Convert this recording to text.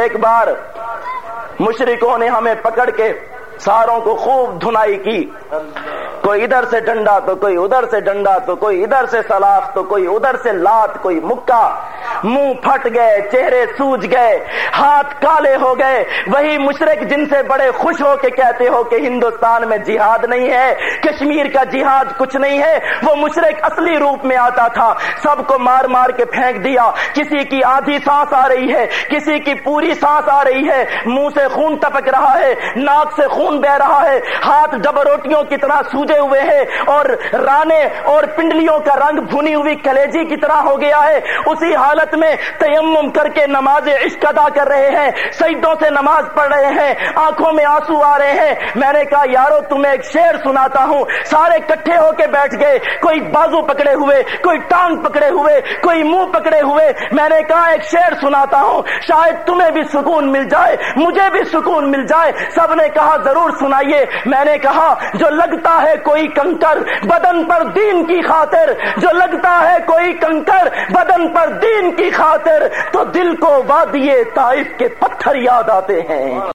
ایک بار مشرکوں نے ہمیں پکڑ کے ساروں کو خوب دھنائی کی۔ کوئی ادھر سے ڈنڈا تو کوئی ادھر سے ڈنڈا تو کوئی ادھر سے سلاخ تو کوئی ادھر سے لات کوئی مکہ۔ منہ پھٹ گئے، چہرے سوج گئے، ہاتھ کالے ہو گئے۔ وہی مشرق جن سے بڑے خوش ہو کے کہتے ہو کہ ہندوستان میں جہاد نہیں ہے، کشمیر کا جہاد کچھ نہیں ہے۔ وہ مشرق اصلی روپ میں آتا تھا۔ سب کو مار مار کے پھینک دیا۔ کسی کی آدھی سانس آ رہی ہے، کسی کی پوری سانس آ رہی ہے۔ منہ سے خون ٹپک رہا ہے، ناک سے خون بہ رہا ہے۔ ہاتھ ڈب روٹیوں کی طرح سوجے ہوئے ہیں اور رانے اور پنڈلیوں کا رنگ بھنی ہوئی کلیجی کی طرح ہو گیا ہے۔ اسی حالت میں تیمم کر کے نماز عشق ادا کر رہے ہیں سیدوں سے نماز پڑھ رہے ہیں، آنکھوں میں آنسو آ رہے ہیں۔ میں نے کہا، یارو، تمہیں ایک شیر سناتا ہوں۔ سارے کٹھے ہو کے بیٹھ گئے۔ کوئی بازو پکڑے ہوئے، کوئی ٹانگ پکڑے ہوئے، کوئی منہ پکڑے ہوئے۔ میں نے کہا، ایک شیر سناتا ہوں۔ شاید تمہیں بھی سکون مل جائے، مجھے بھی سکون مل جائے۔ سب نے کہا، ضرور سنائیے۔ میں نے کہا، جو لگتا ہے کوئی کنکر، بدن پر دین کی خاطر۔ جو لگتا ہے کوئی کنکر، بدن پر دین کی خاطر تو دل کو وادی طائف کے پتھر یاد آتے ہیں۔